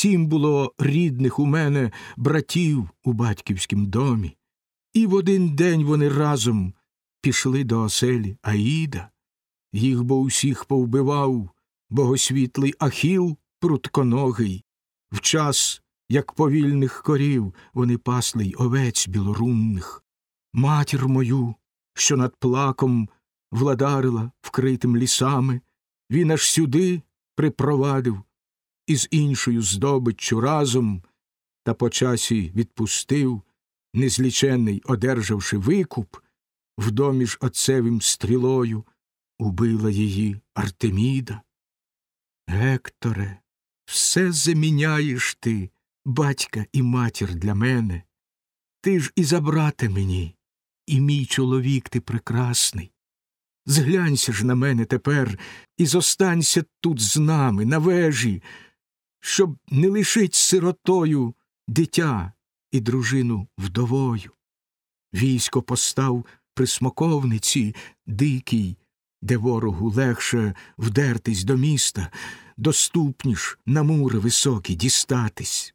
Сім було рідних у мене братів у батьківськім домі, і в один день вони разом пішли до оселі Аїда. Їх бо усіх повбивав богосвітлий Ахіл прутконогий. В час, як повільних корів, вони пасли й овець білорунних. Матір мою, що над плаком владарила вкритим лісами, він аж сюди припровадив із іншою здобиччю разом, та по часі відпустив, незлічений, одержавши викуп, в домі ж отцевим стрілою убила її Артеміда. Гекторе, все заміняєш ти, батька і матір для мене. Ти ж і забрати мені, і мій чоловік ти прекрасний. Зглянься ж на мене тепер і зостанься тут з нами, на вежі, щоб не лишить сиротою дитя і дружину вдовою. Військо постав при смоковниці дикій, де ворогу легше вдертись до міста, доступніш на мури високі дістатись.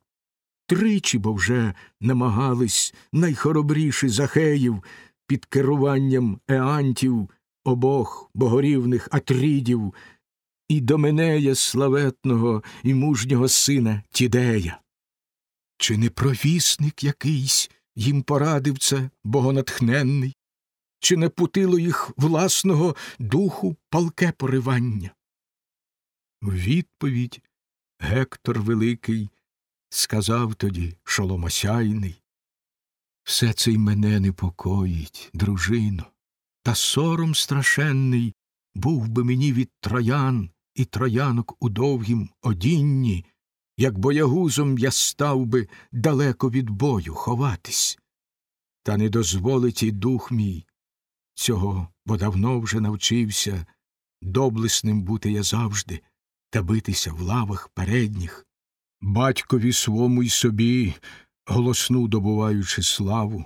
Тричі бо вже намагались найхоробріші захеїв під керуванням еантів обох богорівних атрідів і доменея славетного і мужнього сина Тідея. Чи не провісник якийсь їм порадив це богонатхненний, чи не путило їх власного духу палке поривання? У відповідь Гектор Великий сказав тоді шоломосяйний Все це й мене непокоїть, дружино, та сором страшенний був би мені від троян і троянок у довгім одінні, як боягузом я став би далеко від бою ховатись. Та не дозволить і дух мій цього, бо давно вже навчився доблесним бути я завжди та битися в лавах передніх, батькові свому й собі, голосну добуваючи славу.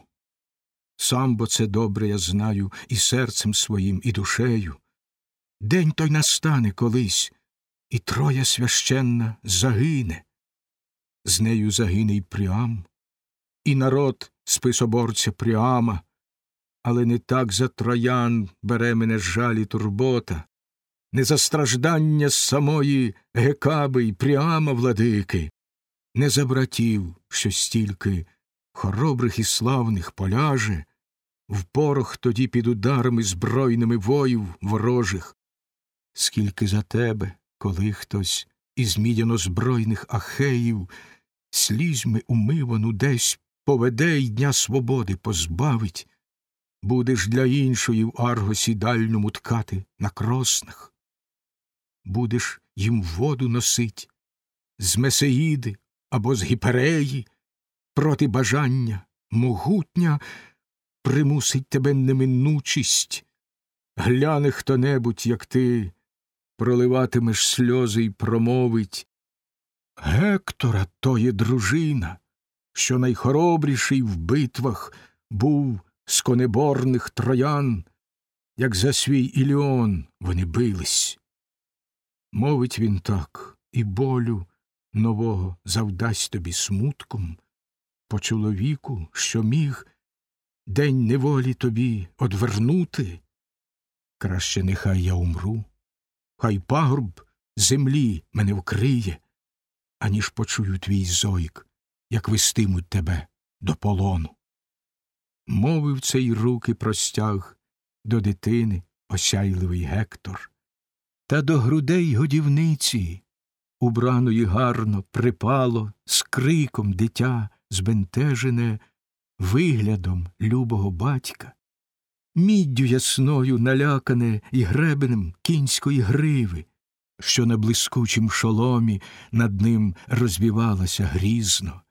Сам бо це добре я знаю і серцем своїм, і душею. День той настане колись, і троя священна загине. З нею загине й Пріам, і народ списоборця Пріама, але не так за троян бере мене жаль і турбота, не за страждання самої Гекаби й Пріама владики, не за братів, що стільки хоробрих і славних поляже, в порох тоді під ударами збройними воїв ворожих, скільки за тебе, коли хтось із мідяно збройних ахеїв слізьми умивану десь поведе й дня свободи позбавить, будеш для іншої в аргосі дальньому ткати на кроснах, будеш їм воду носить з Месеїди або з Гіпереї проти бажання могутня примусить тебе неминучість, гляне хто небудь, як ти, проливатимеш сльози й промовить. Гектора то є дружина, що найхоробріший в битвах був з конеборних троян, як за свій Іліон вони бились. Мовить він так, і болю нового завдасть тобі смутком, по чоловіку, що міг день неволі тобі одвернути. Краще нехай я умру, хай пагорб землі мене вкриє, аніж почую твій зойк, як вестимуть тебе до полону. Мовив цей руки простяг до дитини осяйливий Гектор, та до грудей годівниці, убраної гарно, припало з криком дитя збентежене виглядом любого батька, міддю ясною налякане і гребенем кінської гриви, що на блискучім шоломі над ним розвівалася грізно,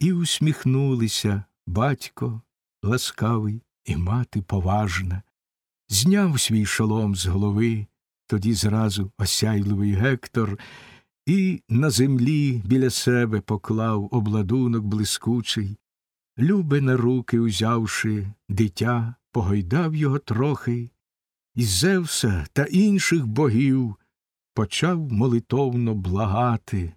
і усміхнулися батько ласкавий і мати поважна, зняв свій шолом з голови, тоді зразу осяйливий Гектор, і на землі біля себе поклав обладунок блискучий, любе на руки узявши дитя, погойдав його трохи, і Зевса та інших богів почав молитовно благати